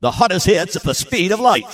The hottest hits at the speed of light.